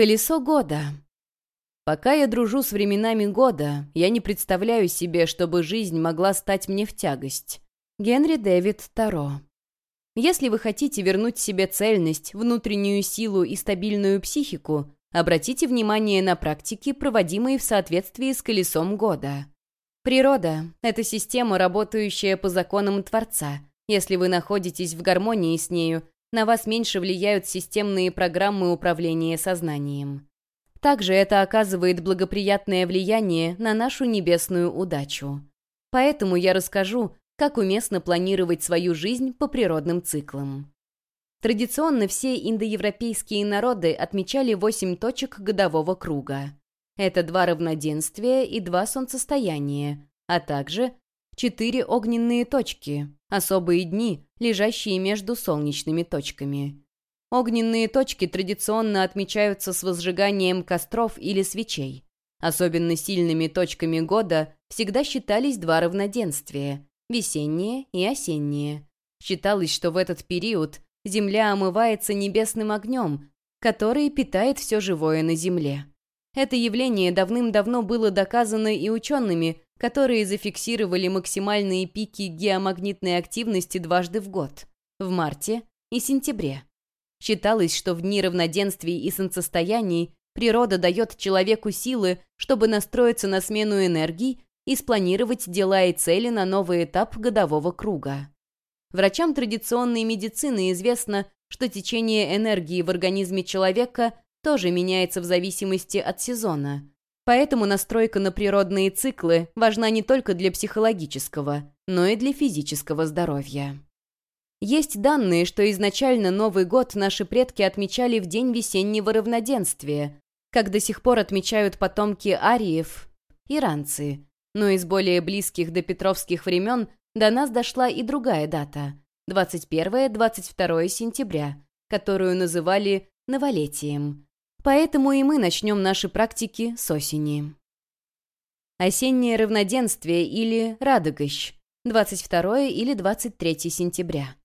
Колесо года. Пока я дружу с временами года, я не представляю себе, чтобы жизнь могла стать мне в тягость. Генри Дэвид Таро. Если вы хотите вернуть себе цельность, внутреннюю силу и стабильную психику, обратите внимание на практики, проводимые в соответствии с колесом года. Природа — это система, работающая по законам Творца. Если вы находитесь в гармонии с нею, на вас меньше влияют системные программы управления сознанием. Также это оказывает благоприятное влияние на нашу небесную удачу. Поэтому я расскажу, как уместно планировать свою жизнь по природным циклам. Традиционно все индоевропейские народы отмечали восемь точек годового круга. Это два равноденствия и два солнцестояния, а также четыре огненные точки, особые дни, лежащие между солнечными точками. Огненные точки традиционно отмечаются с возжиганием костров или свечей. Особенно сильными точками года всегда считались два равноденствия – весеннее и осеннее. Считалось, что в этот период Земля омывается небесным огнем, который питает все живое на Земле. Это явление давным-давно было доказано и учеными, которые зафиксировали максимальные пики геомагнитной активности дважды в год – в марте и сентябре. Считалось, что в дни равноденствий и солнцестояний природа дает человеку силы, чтобы настроиться на смену энергий и спланировать дела и цели на новый этап годового круга. Врачам традиционной медицины известно, что течение энергии в организме человека тоже меняется в зависимости от сезона. Поэтому настройка на природные циклы важна не только для психологического, но и для физического здоровья. Есть данные, что изначально Новый год наши предки отмечали в день весеннего равноденствия, как до сих пор отмечают потомки ариев, иранцы. Но из более близких до петровских времен до нас дошла и другая дата – 21-22 сентября, которую называли новолетием. Поэтому и мы начнем наши практики с осени. Осеннее равноденствие или радогощ, 22 или 23 сентября.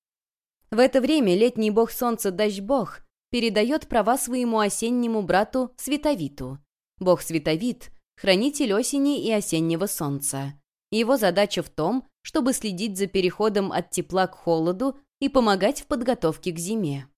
В это время летний бог солнца Дождь-бог передает права своему осеннему брату Световиту. Бог Световит – хранитель осени и осеннего солнца. Его задача в том, чтобы следить за переходом от тепла к холоду и помогать в подготовке к зиме.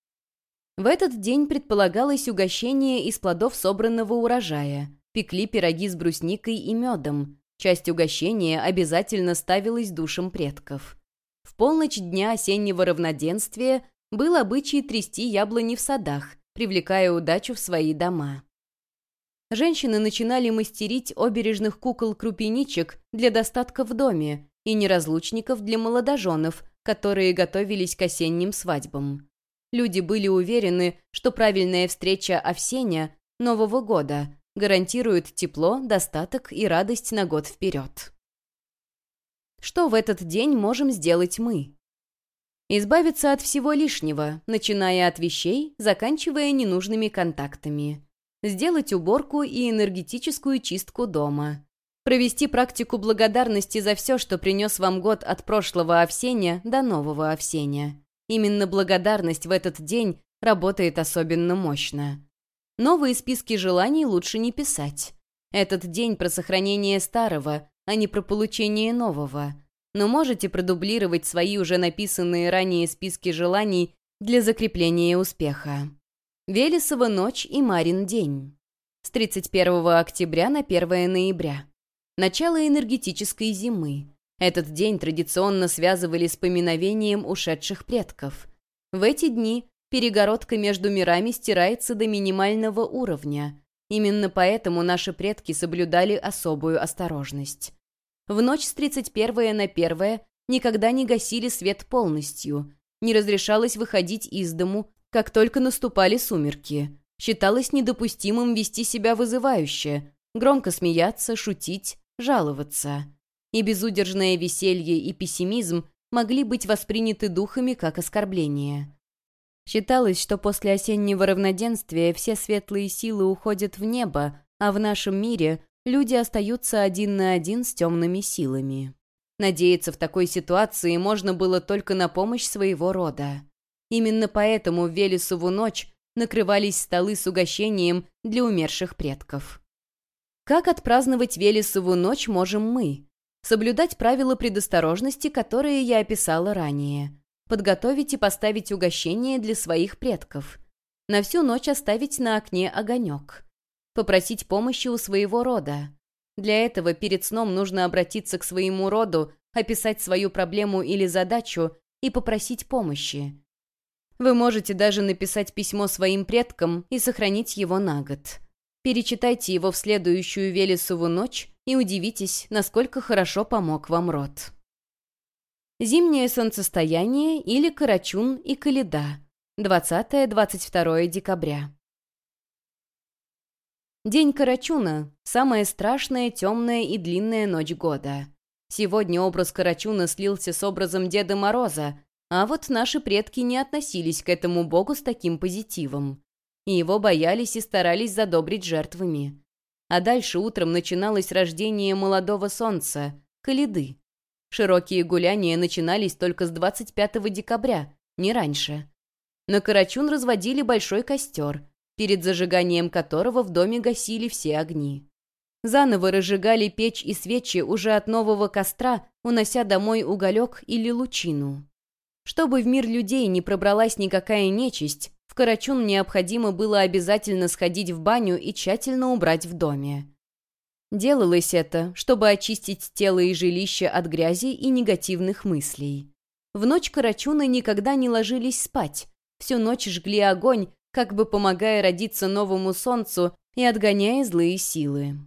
В этот день предполагалось угощение из плодов собранного урожая. Пекли пироги с брусникой и медом. Часть угощения обязательно ставилась душам предков. В полночь дня осеннего равноденствия был обычай трясти яблони в садах, привлекая удачу в свои дома. Женщины начинали мастерить обережных кукол-крупиничек для достатка в доме и неразлучников для молодоженов, которые готовились к осенним свадьбам. Люди были уверены, что правильная встреча Овсеня, Нового года, гарантирует тепло, достаток и радость на год вперед. Что в этот день можем сделать мы? Избавиться от всего лишнего, начиная от вещей, заканчивая ненужными контактами. Сделать уборку и энергетическую чистку дома. Провести практику благодарности за все, что принес вам год от прошлого овсения до нового овсения. Именно благодарность в этот день работает особенно мощно. Новые списки желаний лучше не писать. Этот день про сохранение старого, а не про получение нового. Но можете продублировать свои уже написанные ранее списки желаний для закрепления успеха. Велесова ночь и Марин день. С 31 октября на 1 ноября. Начало энергетической зимы. Этот день традиционно связывали с поминовением ушедших предков. В эти дни перегородка между мирами стирается до минимального уровня. Именно поэтому наши предки соблюдали особую осторожность. В ночь с 31 на 1 никогда не гасили свет полностью. Не разрешалось выходить из дому, как только наступали сумерки. Считалось недопустимым вести себя вызывающе, громко смеяться, шутить, жаловаться и безудержное веселье и пессимизм могли быть восприняты духами как оскорбление. Считалось, что после осеннего равноденствия все светлые силы уходят в небо, а в нашем мире люди остаются один на один с темными силами. Надеяться в такой ситуации можно было только на помощь своего рода. Именно поэтому в Велесову ночь накрывались столы с угощением для умерших предков. Как отпраздновать Велесову ночь можем мы? Соблюдать правила предосторожности, которые я описала ранее. Подготовить и поставить угощение для своих предков. На всю ночь оставить на окне огонек. Попросить помощи у своего рода. Для этого перед сном нужно обратиться к своему роду, описать свою проблему или задачу и попросить помощи. Вы можете даже написать письмо своим предкам и сохранить его на год. Перечитайте его в следующую Велесову ночь и удивитесь, насколько хорошо помог вам род. Зимнее солнцестояние или Карачун и Каледа. 20-22 декабря. День Карачуна – самая страшная, темная и длинная ночь года. Сегодня образ Карачуна слился с образом Деда Мороза, а вот наши предки не относились к этому богу с таким позитивом. И его боялись и старались задобрить жертвами. А дальше утром начиналось рождение молодого солнца – Каледы. Широкие гуляния начинались только с 25 декабря, не раньше. На Карачун разводили большой костер – перед зажиганием которого в доме гасили все огни. Заново разжигали печь и свечи уже от нового костра, унося домой уголек или лучину. Чтобы в мир людей не пробралась никакая нечисть, Карачун необходимо было обязательно сходить в баню и тщательно убрать в доме. Делалось это, чтобы очистить тело и жилище от грязи и негативных мыслей. В ночь Карачуна никогда не ложились спать, всю ночь жгли огонь, как бы помогая родиться новому солнцу и отгоняя злые силы.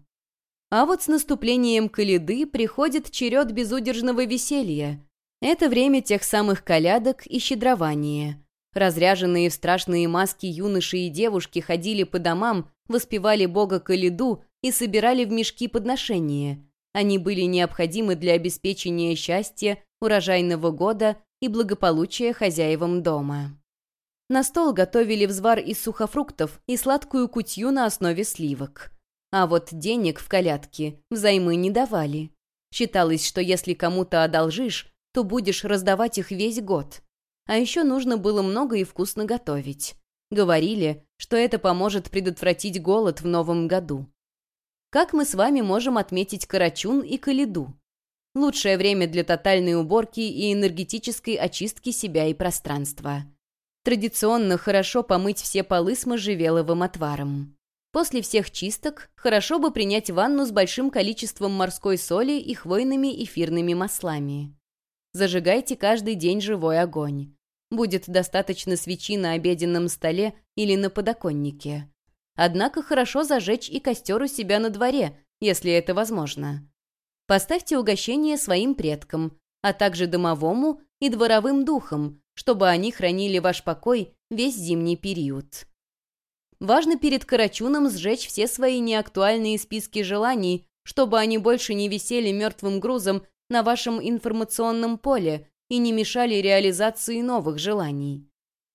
А вот с наступлением Каледы приходит черед безудержного веселья. Это время тех самых колядок и щедрования. Разряженные в страшные маски юноши и девушки ходили по домам, воспевали бога Каледу и собирали в мешки подношения. Они были необходимы для обеспечения счастья, урожайного года и благополучия хозяевам дома. На стол готовили взвар из сухофруктов и сладкую кутью на основе сливок. А вот денег в колядке взаймы не давали. Считалось, что если кому-то одолжишь, то будешь раздавать их весь год. А еще нужно было много и вкусно готовить. Говорили, что это поможет предотвратить голод в новом году. Как мы с вами можем отметить Карачун и Калиду? Лучшее время для тотальной уборки и энергетической очистки себя и пространства. Традиционно хорошо помыть все полы с можжевеловым отваром. После всех чисток хорошо бы принять ванну с большим количеством морской соли и хвойными эфирными маслами. Зажигайте каждый день живой огонь. Будет достаточно свечи на обеденном столе или на подоконнике. Однако хорошо зажечь и костер у себя на дворе, если это возможно. Поставьте угощение своим предкам, а также домовому и дворовым духам, чтобы они хранили ваш покой весь зимний период. Важно перед Карачуном сжечь все свои неактуальные списки желаний, чтобы они больше не висели мертвым грузом на вашем информационном поле и не мешали реализации новых желаний.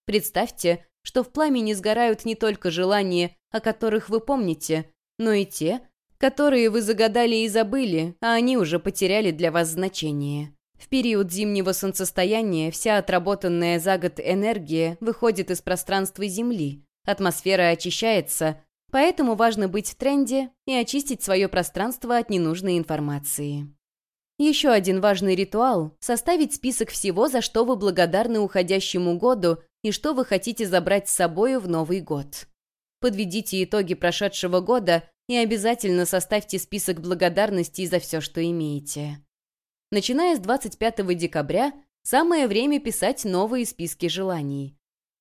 Представьте, что в пламени сгорают не только желания, о которых вы помните, но и те, которые вы загадали и забыли, а они уже потеряли для вас значение. В период зимнего солнцестояния вся отработанная за год энергия выходит из пространства Земли, атмосфера очищается, поэтому важно быть в тренде и очистить свое пространство от ненужной информации. Еще один важный ритуал – составить список всего, за что вы благодарны уходящему году и что вы хотите забрать с собой в Новый год. Подведите итоги прошедшего года и обязательно составьте список благодарностей за все, что имеете. Начиная с 25 декабря, самое время писать новые списки желаний.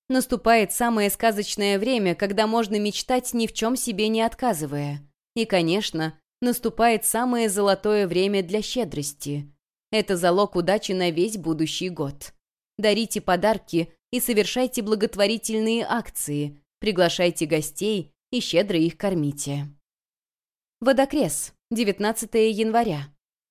Наступает самое сказочное время, когда можно мечтать ни в чем себе не отказывая. И, конечно, наступает самое золотое время для щедрости. Это залог удачи на весь будущий год. Дарите подарки и совершайте благотворительные акции, приглашайте гостей и щедро их кормите. Водокрес, 19 января.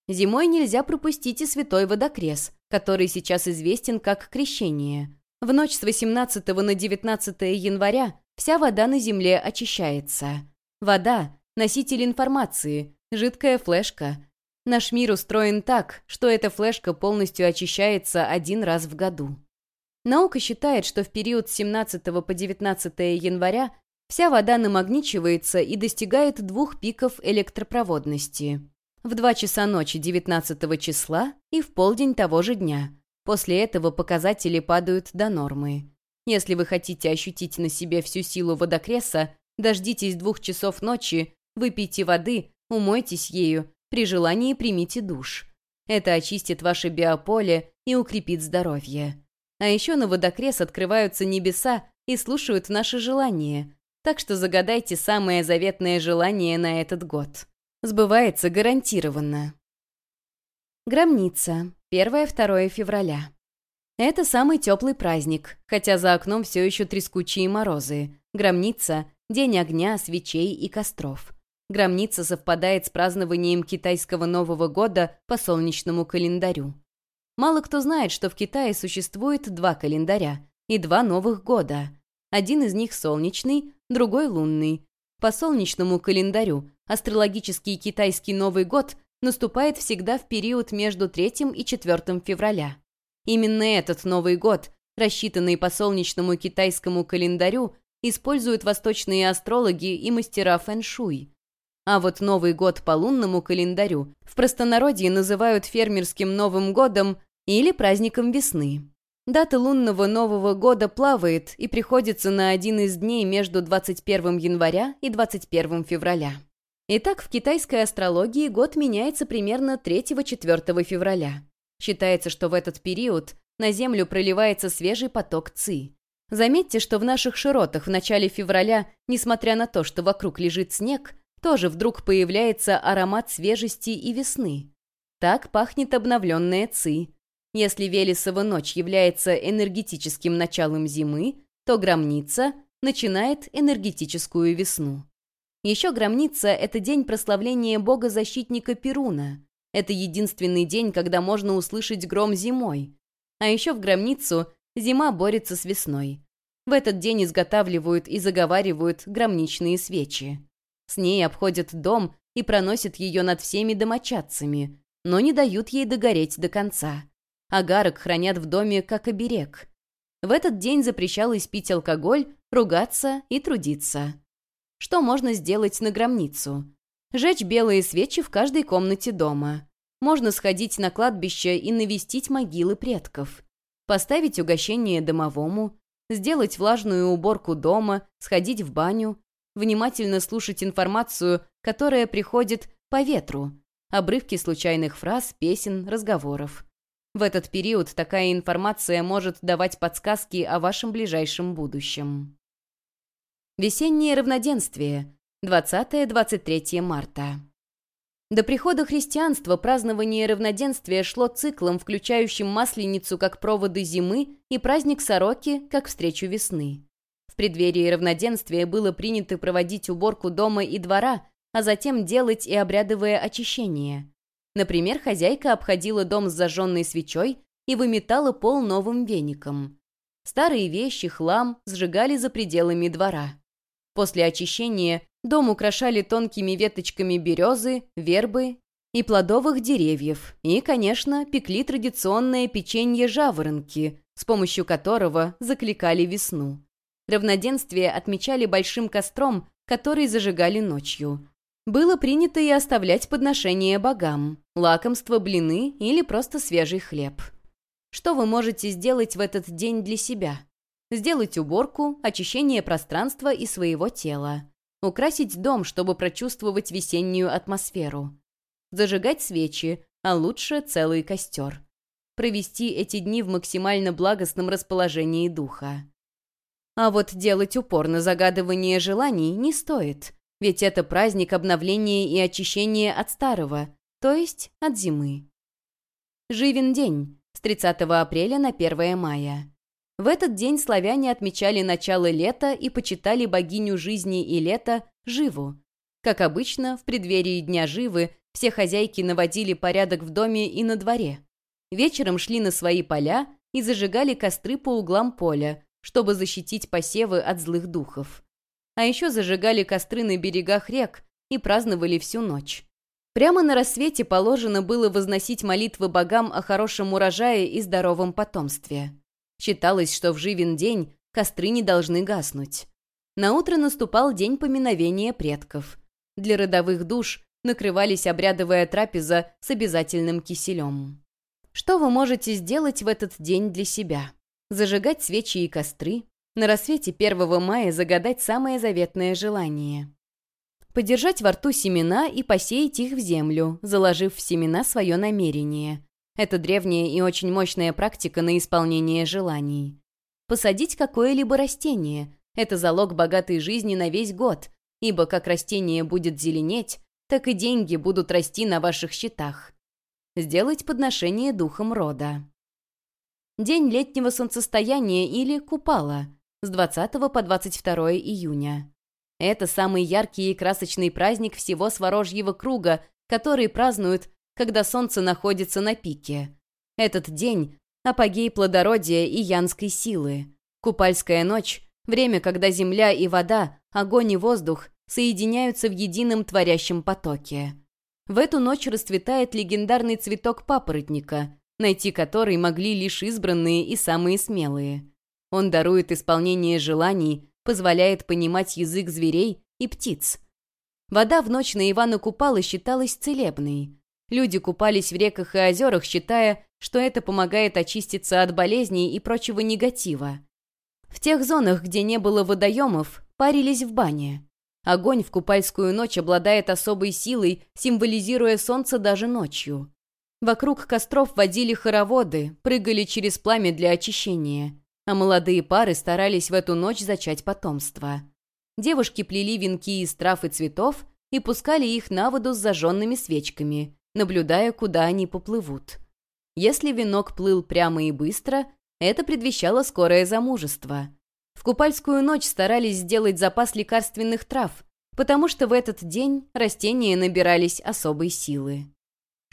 Зимой нельзя пропустить и святой водокрес, который сейчас известен как крещение. В ночь с 18 на 19 января вся вода на Земле очищается. Вода – носитель информации, жидкая флешка. Наш мир устроен так, что эта флешка полностью очищается один раз в году. Наука считает, что в период с 17 по 19 января вся вода намагничивается и достигает двух пиков электропроводности. В 2 часа ночи 19 числа и в полдень того же дня. После этого показатели падают до нормы. Если вы хотите ощутить на себе всю силу водокреса, дождитесь двух часов ночи, выпейте воды, умойтесь ею, при желании примите душ. Это очистит ваше биополе и укрепит здоровье. А еще на водокрес открываются небеса и слушают наши желания. Так что загадайте самое заветное желание на этот год. Сбывается гарантированно. Громница. 1-2 февраля. Это самый теплый праздник, хотя за окном все еще трескучие морозы. Громница – день огня, свечей и костров. Громница совпадает с празднованием китайского Нового года по солнечному календарю. Мало кто знает, что в Китае существует два календаря и два новых года. Один из них солнечный, другой лунный. По солнечному календарю астрологический китайский Новый год наступает всегда в период между 3 и 4 февраля. Именно этот Новый год, рассчитанный по солнечному китайскому календарю, используют восточные астрологи и мастера фэн-шуй. А вот Новый год по лунному календарю в простонародье называют фермерским Новым годом или праздником весны. Дата лунного Нового года плавает и приходится на один из дней между 21 января и 21 февраля. Итак, в китайской астрологии год меняется примерно 3-4 февраля. Считается, что в этот период на Землю проливается свежий поток ци. Заметьте, что в наших широтах в начале февраля, несмотря на то, что вокруг лежит снег, тоже вдруг появляется аромат свежести и весны. Так пахнет обновленная ци. Если Велесова ночь является энергетическим началом зимы, то громница начинает энергетическую весну. Еще громница – это день прославления бога-защитника Перуна. Это единственный день, когда можно услышать гром зимой. А еще в громницу зима борется с весной. В этот день изготавливают и заговаривают громничные свечи. С ней обходят дом и проносят ее над всеми домочадцами, но не дают ей догореть до конца. Агарок хранят в доме как оберег. В этот день запрещалось пить алкоголь, ругаться и трудиться. Что можно сделать на гробницу? Жечь белые свечи в каждой комнате дома. Можно сходить на кладбище и навестить могилы предков. Поставить угощение домовому, сделать влажную уборку дома, сходить в баню, внимательно слушать информацию, которая приходит по ветру, обрывки случайных фраз, песен, разговоров. В этот период такая информация может давать подсказки о вашем ближайшем будущем. Весеннее равноденствие. 20-23 марта. До прихода христианства празднование равноденствия шло циклом, включающим Масленицу как проводы зимы и праздник Сороки как встречу весны. В преддверии равноденствия было принято проводить уборку дома и двора, а затем делать и обрядовое очищение. Например, хозяйка обходила дом с зажженной свечой и выметала пол новым веником. Старые вещи, хлам сжигали за пределами двора. После очищения дом украшали тонкими веточками березы, вербы и плодовых деревьев, и, конечно, пекли традиционное печенье жаворонки, с помощью которого закликали весну. Равноденствие отмечали большим костром, который зажигали ночью. Было принято и оставлять подношения богам, лакомство, блины или просто свежий хлеб. Что вы можете сделать в этот день для себя? Сделать уборку, очищение пространства и своего тела. Украсить дом, чтобы прочувствовать весеннюю атмосферу. Зажигать свечи, а лучше целый костер. Провести эти дни в максимально благостном расположении духа. А вот делать упор на загадывание желаний не стоит, ведь это праздник обновления и очищения от старого, то есть от зимы. Живен день с 30 апреля на 1 мая. В этот день славяне отмечали начало лета и почитали богиню жизни и лета Живу. Как обычно, в преддверии Дня Живы все хозяйки наводили порядок в доме и на дворе. Вечером шли на свои поля и зажигали костры по углам поля, чтобы защитить посевы от злых духов. А еще зажигали костры на берегах рек и праздновали всю ночь. Прямо на рассвете положено было возносить молитвы богам о хорошем урожае и здоровом потомстве. Считалось, что в живен день костры не должны гаснуть. На утро наступал день поминовения предков. Для родовых душ накрывались обрядовая трапеза с обязательным киселем. Что вы можете сделать в этот день для себя? Зажигать свечи и костры, на рассвете 1 мая загадать самое заветное желание. Подержать во рту семена и посеять их в землю, заложив в семена свое намерение. Это древняя и очень мощная практика на исполнение желаний. Посадить какое-либо растение – это залог богатой жизни на весь год, ибо как растение будет зеленеть, так и деньги будут расти на ваших счетах. Сделать подношение духом рода. День летнего солнцестояния или купала с 20 по 22 июня. Это самый яркий и красочный праздник всего Сворожьего круга, который празднуют когда солнце находится на пике. Этот день — апогей плодородия и янской силы. Купальская ночь — время, когда земля и вода, огонь и воздух соединяются в едином творящем потоке. В эту ночь расцветает легендарный цветок папоротника, найти который могли лишь избранные и самые смелые. Он дарует исполнение желаний, позволяет понимать язык зверей и птиц. Вода в ночь на Ивана Купала считалась целебной. Люди купались в реках и озерах, считая, что это помогает очиститься от болезней и прочего негатива. В тех зонах, где не было водоемов, парились в бане. Огонь в купальскую ночь обладает особой силой, символизируя солнце даже ночью. Вокруг костров водили хороводы, прыгали через пламя для очищения, а молодые пары старались в эту ночь зачать потомство. Девушки плели венки из трав и цветов и пускали их на воду с зажженными свечками, наблюдая, куда они поплывут. Если венок плыл прямо и быстро, это предвещало скорое замужество. В купальскую ночь старались сделать запас лекарственных трав, потому что в этот день растения набирались особой силы.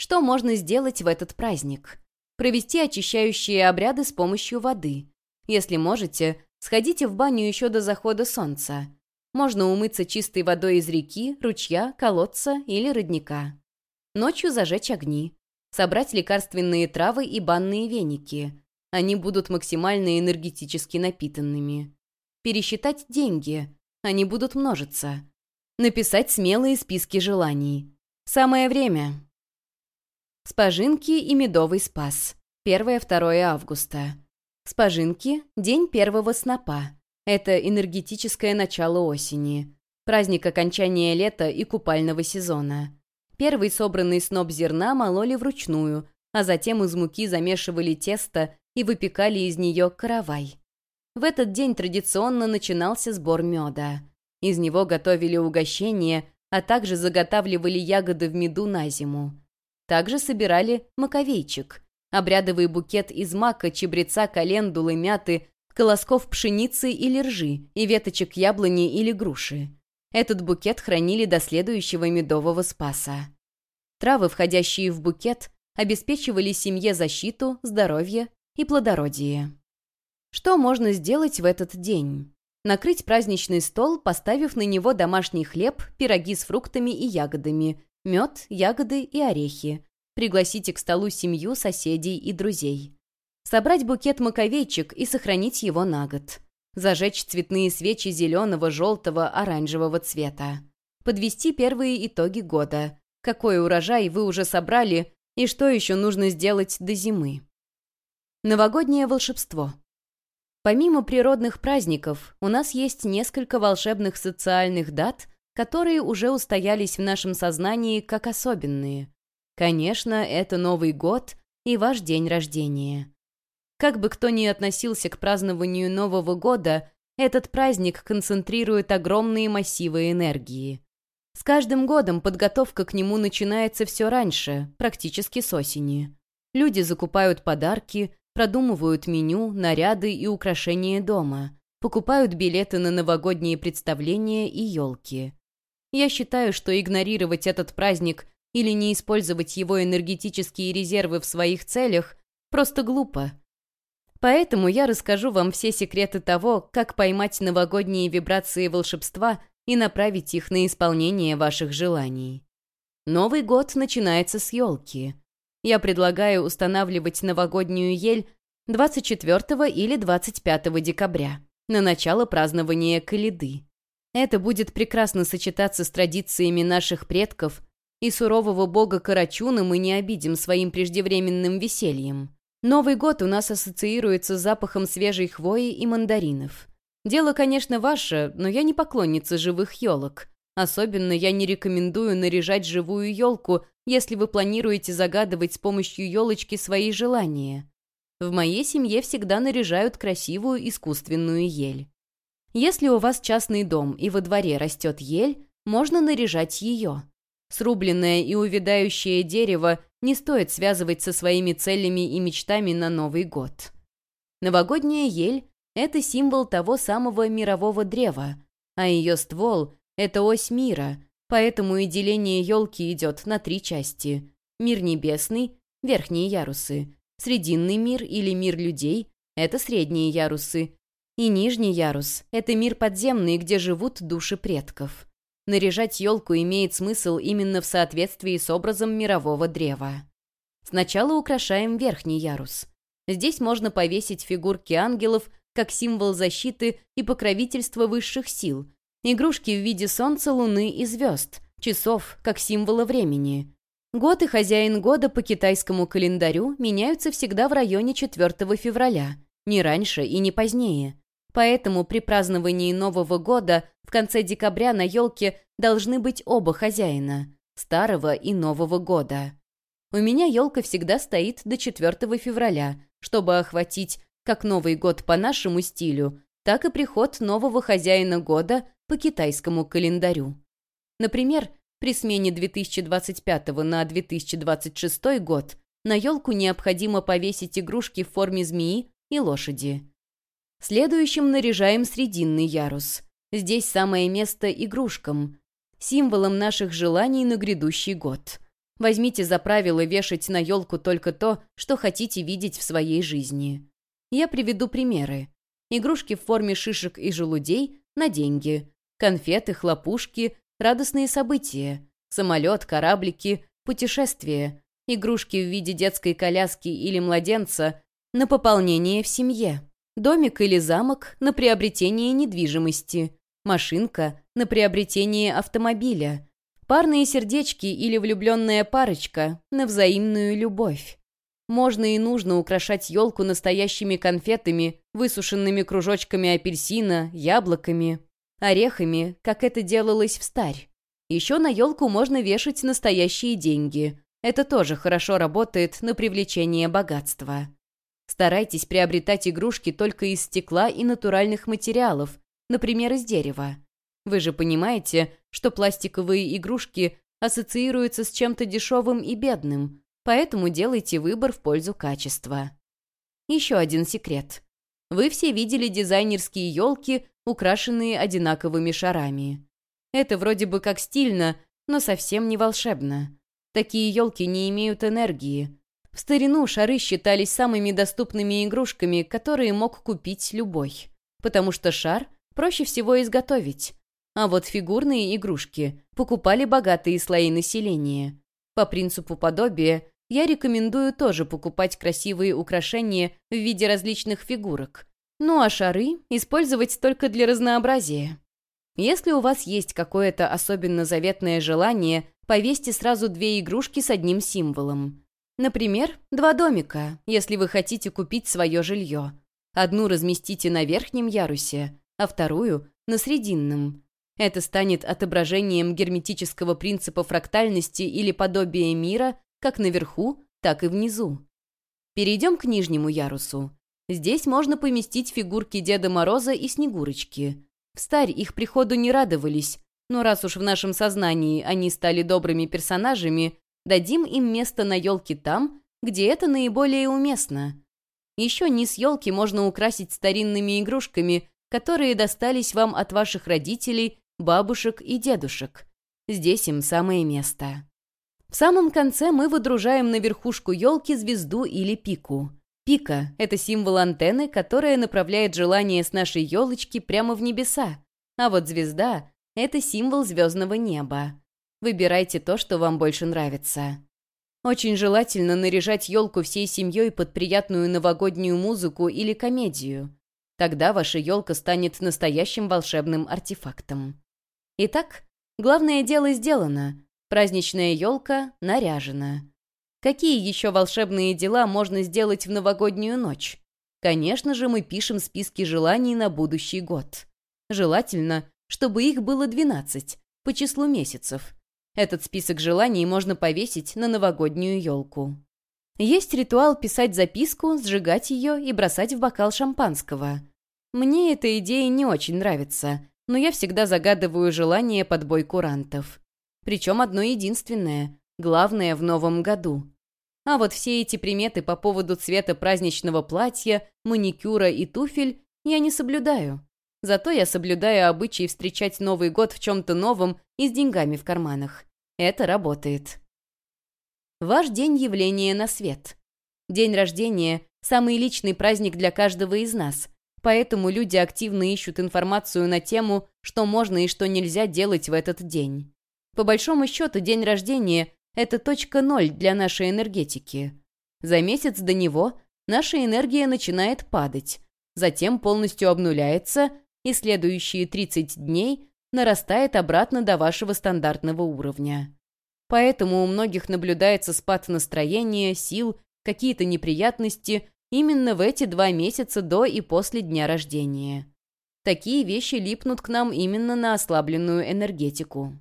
Что можно сделать в этот праздник? Провести очищающие обряды с помощью воды. Если можете, сходите в баню еще до захода солнца. Можно умыться чистой водой из реки, ручья, колодца или родника. Ночью зажечь огни. Собрать лекарственные травы и банные веники. Они будут максимально энергетически напитанными. Пересчитать деньги. Они будут множиться. Написать смелые списки желаний. Самое время. Спажинки и медовый спас. 1-2 августа. Спажинки – день первого снопа. Это энергетическое начало осени. Праздник окончания лета и купального сезона. Первый собранный сноп зерна мололи вручную, а затем из муки замешивали тесто и выпекали из нее каравай. В этот день традиционно начинался сбор меда. Из него готовили угощения, а также заготавливали ягоды в меду на зиму. Также собирали маковейчик – обрядовый букет из мака, чебреца, календулы, мяты, колосков пшеницы или ржи и веточек яблони или груши. Этот букет хранили до следующего медового спаса. Травы, входящие в букет, обеспечивали семье защиту, здоровье и плодородие. Что можно сделать в этот день? Накрыть праздничный стол, поставив на него домашний хлеб, пироги с фруктами и ягодами, мед, ягоды и орехи. Пригласите к столу семью, соседей и друзей. Собрать букет маковейчик и сохранить его на год. Зажечь цветные свечи зеленого, желтого, оранжевого цвета. Подвести первые итоги года. Какой урожай вы уже собрали и что еще нужно сделать до зимы. Новогоднее волшебство. Помимо природных праздников, у нас есть несколько волшебных социальных дат, которые уже устоялись в нашем сознании как особенные. Конечно, это Новый год и ваш день рождения. Как бы кто ни относился к празднованию Нового года, этот праздник концентрирует огромные массивы энергии. С каждым годом подготовка к нему начинается все раньше, практически с осени. Люди закупают подарки, продумывают меню, наряды и украшения дома, покупают билеты на новогодние представления и елки. Я считаю, что игнорировать этот праздник или не использовать его энергетические резервы в своих целях просто глупо. Поэтому я расскажу вам все секреты того, как поймать новогодние вибрации волшебства и направить их на исполнение ваших желаний. Новый год начинается с елки. Я предлагаю устанавливать новогоднюю ель 24 или 25 декабря, на начало празднования Калиды. Это будет прекрасно сочетаться с традициями наших предков, и сурового бога Карачуна мы не обидим своим преждевременным весельем. Новый год у нас ассоциируется с запахом свежей хвои и мандаринов. Дело, конечно, ваше, но я не поклонница живых елок. Особенно я не рекомендую наряжать живую елку, если вы планируете загадывать с помощью елочки свои желания. В моей семье всегда наряжают красивую искусственную ель. Если у вас частный дом и во дворе растет ель, можно наряжать ее. Срубленное и увядающее дерево не стоит связывать со своими целями и мечтами на Новый год. Новогодняя ель – это символ того самого мирового древа, а ее ствол – это ось мира, поэтому и деление елки идет на три части. Мир небесный – верхние ярусы, срединный мир или мир людей – это средние ярусы, и нижний ярус — это мир подземный, где живут души предков. Наряжать елку имеет смысл именно в соответствии с образом мирового древа. Сначала украшаем верхний ярус. Здесь можно повесить фигурки ангелов как символ защиты и покровительства высших сил, игрушки в виде солнца, луны и звезд, часов как символа времени. Год и хозяин года по китайскому календарю меняются всегда в районе 4 февраля, не раньше и не позднее. Поэтому при праздновании Нового года в конце декабря на елке должны быть оба хозяина – Старого и Нового года. У меня елка всегда стоит до 4 февраля, чтобы охватить как Новый год по нашему стилю, так и приход нового хозяина года по китайскому календарю. Например, при смене 2025 на 2026 год на елку необходимо повесить игрушки в форме змеи и лошади. Следующим наряжаем срединный ярус. Здесь самое место игрушкам, символом наших желаний на грядущий год. Возьмите за правило вешать на елку только то, что хотите видеть в своей жизни. Я приведу примеры. Игрушки в форме шишек и желудей на деньги. Конфеты, хлопушки, радостные события. Самолет, кораблики, путешествия. Игрушки в виде детской коляски или младенца на пополнение в семье. Домик или замок на приобретение недвижимости. Машинка на приобретение автомобиля. Парные сердечки или влюбленная парочка на взаимную любовь. Можно и нужно украшать елку настоящими конфетами, высушенными кружочками апельсина, яблоками, орехами, как это делалось в старь. Еще на елку можно вешать настоящие деньги. Это тоже хорошо работает на привлечение богатства. Старайтесь приобретать игрушки только из стекла и натуральных материалов, например, из дерева. Вы же понимаете, что пластиковые игрушки ассоциируются с чем-то дешевым и бедным, поэтому делайте выбор в пользу качества. Еще один секрет. Вы все видели дизайнерские елки, украшенные одинаковыми шарами. Это вроде бы как стильно, но совсем не волшебно. Такие елки не имеют энергии, в старину шары считались самыми доступными игрушками, которые мог купить любой. Потому что шар проще всего изготовить. А вот фигурные игрушки покупали богатые слои населения. По принципу подобия я рекомендую тоже покупать красивые украшения в виде различных фигурок. Ну а шары использовать только для разнообразия. Если у вас есть какое-то особенно заветное желание, повесьте сразу две игрушки с одним символом. Например, два домика, если вы хотите купить свое жилье. Одну разместите на верхнем ярусе, а вторую — на срединном. Это станет отображением герметического принципа фрактальности или подобия мира как наверху, так и внизу. Перейдем к нижнему ярусу. Здесь можно поместить фигурки Деда Мороза и Снегурочки. В старь их приходу не радовались, но раз уж в нашем сознании они стали добрыми персонажами, Дадим им место на елке там, где это наиболее уместно. Еще низ елки можно украсить старинными игрушками, которые достались вам от ваших родителей, бабушек и дедушек. Здесь им самое место. В самом конце мы выдружаем на верхушку елки звезду или пику. Пика — это символ антенны, которая направляет желание с нашей елочки прямо в небеса. А вот звезда — это символ звездного неба. Выбирайте то, что вам больше нравится. Очень желательно наряжать елку всей семьей под приятную новогоднюю музыку или комедию. Тогда ваша елка станет настоящим волшебным артефактом. Итак, главное дело сделано. Праздничная елка наряжена. Какие еще волшебные дела можно сделать в новогоднюю ночь? Конечно же, мы пишем списки желаний на будущий год. Желательно, чтобы их было 12, по числу месяцев. Этот список желаний можно повесить на новогоднюю елку. Есть ритуал писать записку, сжигать ее и бросать в бокал шампанского. Мне эта идея не очень нравится, но я всегда загадываю желание под бой курантов. Причем одно единственное, главное в новом году. А вот все эти приметы по поводу цвета праздничного платья, маникюра и туфель я не соблюдаю. Зато я соблюдаю обычай встречать Новый год в чем-то новом и с деньгами в карманах. Это работает. Ваш день явления на свет. День рождения – самый личный праздник для каждого из нас, поэтому люди активно ищут информацию на тему, что можно и что нельзя делать в этот день. По большому счету, день рождения – это точка ноль для нашей энергетики. За месяц до него наша энергия начинает падать, затем полностью обнуляется и следующие 30 дней нарастает обратно до вашего стандартного уровня. Поэтому у многих наблюдается спад настроения, сил, какие-то неприятности именно в эти два месяца до и после дня рождения. Такие вещи липнут к нам именно на ослабленную энергетику.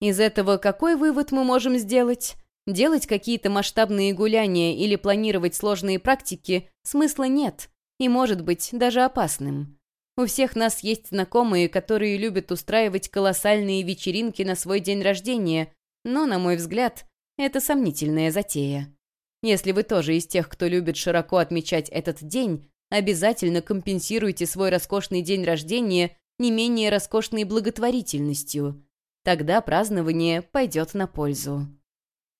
Из этого какой вывод мы можем сделать? Делать какие-то масштабные гуляния или планировать сложные практики смысла нет и может быть даже опасным. У всех нас есть знакомые, которые любят устраивать колоссальные вечеринки на свой день рождения, но, на мой взгляд, это сомнительная затея. Если вы тоже из тех, кто любит широко отмечать этот день, обязательно компенсируйте свой роскошный день рождения не менее роскошной благотворительностью. Тогда празднование пойдет на пользу.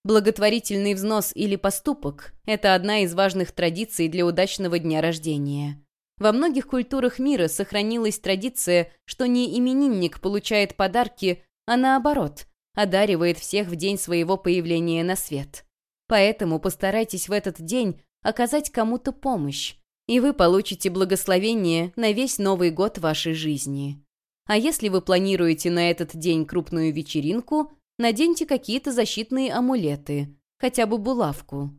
Благотворительный взнос или поступок – это одна из важных традиций для удачного дня рождения. Во многих культурах мира сохранилась традиция, что не именинник получает подарки, а наоборот, одаривает всех в день своего появления на свет. Поэтому постарайтесь в этот день оказать кому-то помощь, и вы получите благословение на весь Новый год вашей жизни. А если вы планируете на этот день крупную вечеринку, наденьте какие-то защитные амулеты, хотя бы булавку.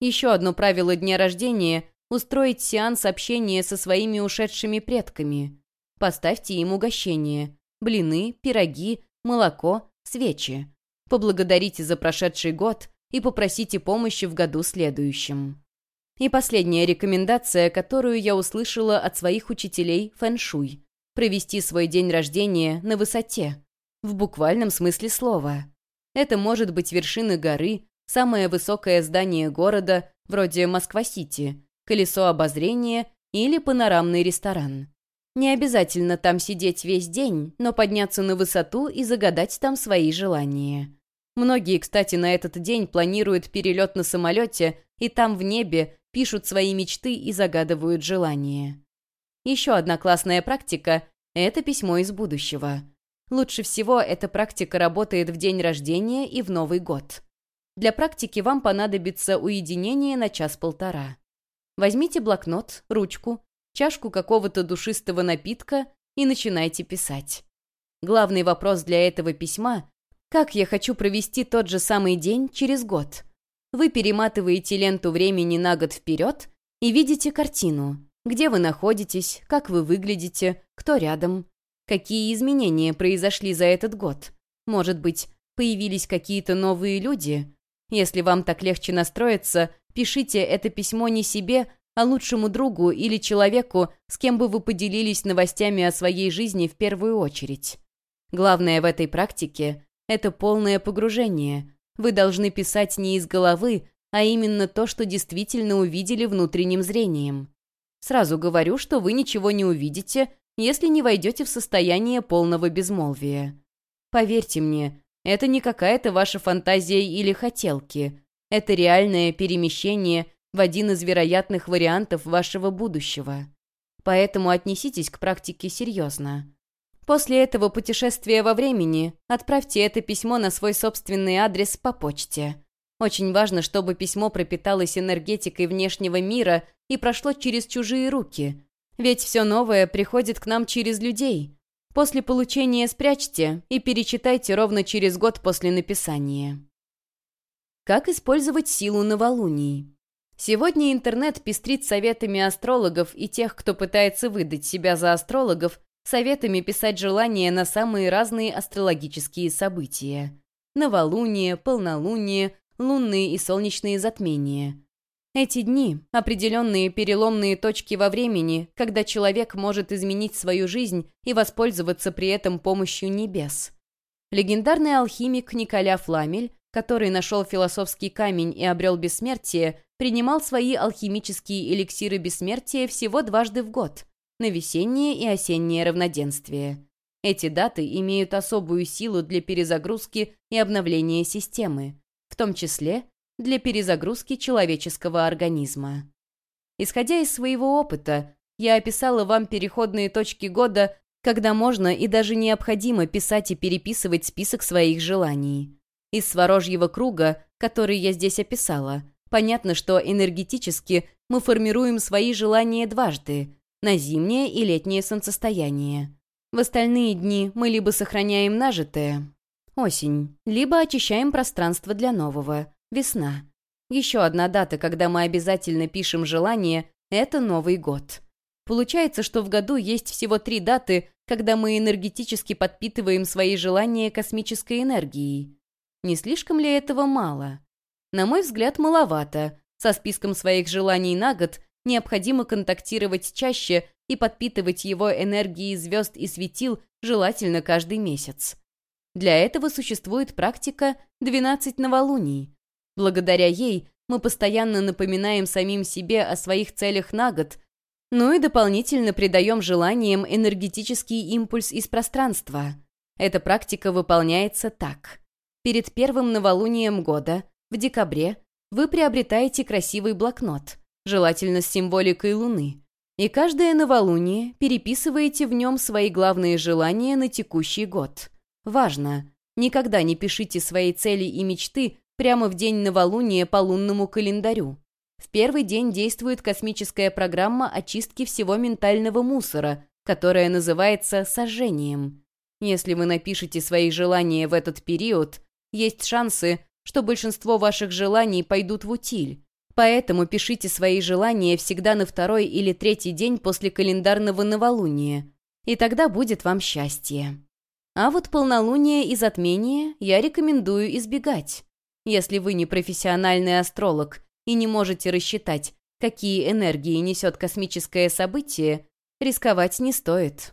Еще одно правило дня рождения устроить сеанс общения со своими ушедшими предками. Поставьте им угощение. Блины, пироги, молоко, свечи. Поблагодарите за прошедший год и попросите помощи в году следующем. И последняя рекомендация, которую я услышала от своих учителей фэн-шуй. Провести свой день рождения на высоте. В буквальном смысле слова. Это может быть вершина горы, самое высокое здание города, вроде Москва-Сити, колесо обозрения или панорамный ресторан. Не обязательно там сидеть весь день, но подняться на высоту и загадать там свои желания. Многие, кстати, на этот день планируют перелет на самолете и там в небе пишут свои мечты и загадывают желания. Еще одна классная практика – это письмо из будущего. Лучше всего эта практика работает в день рождения и в Новый год. Для практики вам понадобится уединение на час-полтора. Возьмите блокнот, ручку, чашку какого-то душистого напитка и начинайте писать. Главный вопрос для этого письма – как я хочу провести тот же самый день через год? Вы перематываете ленту времени на год вперед и видите картину, где вы находитесь, как вы выглядите, кто рядом, какие изменения произошли за этот год. Может быть, появились какие-то новые люди? Если вам так легче настроиться, Пишите это письмо не себе, а лучшему другу или человеку, с кем бы вы поделились новостями о своей жизни в первую очередь. Главное в этой практике – это полное погружение. Вы должны писать не из головы, а именно то, что действительно увидели внутренним зрением. Сразу говорю, что вы ничего не увидите, если не войдете в состояние полного безмолвия. Поверьте мне, это не какая-то ваша фантазия или хотелки. Это реальное перемещение в один из вероятных вариантов вашего будущего. Поэтому отнеситесь к практике серьезно. После этого путешествия во времени отправьте это письмо на свой собственный адрес по почте. Очень важно, чтобы письмо пропиталось энергетикой внешнего мира и прошло через чужие руки. Ведь все новое приходит к нам через людей. После получения спрячьте и перечитайте ровно через год после написания. Как использовать силу новолуний? Сегодня интернет пестрит советами астрологов и тех, кто пытается выдать себя за астрологов, советами писать желания на самые разные астрологические события. Новолуние, полнолуние, лунные и солнечные затмения. Эти дни — определенные переломные точки во времени, когда человек может изменить свою жизнь и воспользоваться при этом помощью небес. Легендарный алхимик Николя Фламель, который нашел философский камень и обрел бессмертие, принимал свои алхимические эликсиры бессмертия всего дважды в год — на весеннее и осеннее равноденствие. Эти даты имеют особую силу для перезагрузки и обновления системы в том числе для перезагрузки человеческого организма. Исходя из своего опыта, я описала вам переходные точки года, когда можно и даже необходимо писать и переписывать список своих желаний. Из сворожьего круга, который я здесь описала, понятно, что энергетически мы формируем свои желания дважды – на зимнее и летнее солнцестояние. В остальные дни мы либо сохраняем нажитое, Осень. Либо очищаем пространство для нового. Весна. Еще одна дата, когда мы обязательно пишем желание, это Новый год. Получается, что в году есть всего три даты, когда мы энергетически подпитываем свои желания космической энергией. Не слишком ли этого мало? На мой взгляд, маловато. Со списком своих желаний на год необходимо контактировать чаще и подпитывать его энергией звезд и светил желательно каждый месяц. Для этого существует практика «12 новолуний». Благодаря ей мы постоянно напоминаем самим себе о своих целях на год, ну и дополнительно придаем желаниям энергетический импульс из пространства. Эта практика выполняется так. Перед первым новолунием года, в декабре, вы приобретаете красивый блокнот, желательно с символикой Луны, и каждое новолуние переписываете в нем свои главные желания на текущий год – Важно! Никогда не пишите свои цели и мечты прямо в день новолуния по лунному календарю. В первый день действует космическая программа очистки всего ментального мусора, которая называется сожжением. Если вы напишете свои желания в этот период, есть шансы, что большинство ваших желаний пойдут в утиль. Поэтому пишите свои желания всегда на второй или третий день после календарного новолуния, и тогда будет вам счастье. А вот полнолуние и затмение я рекомендую избегать. Если вы не профессиональный астролог и не можете рассчитать, какие энергии несет космическое событие, рисковать не стоит.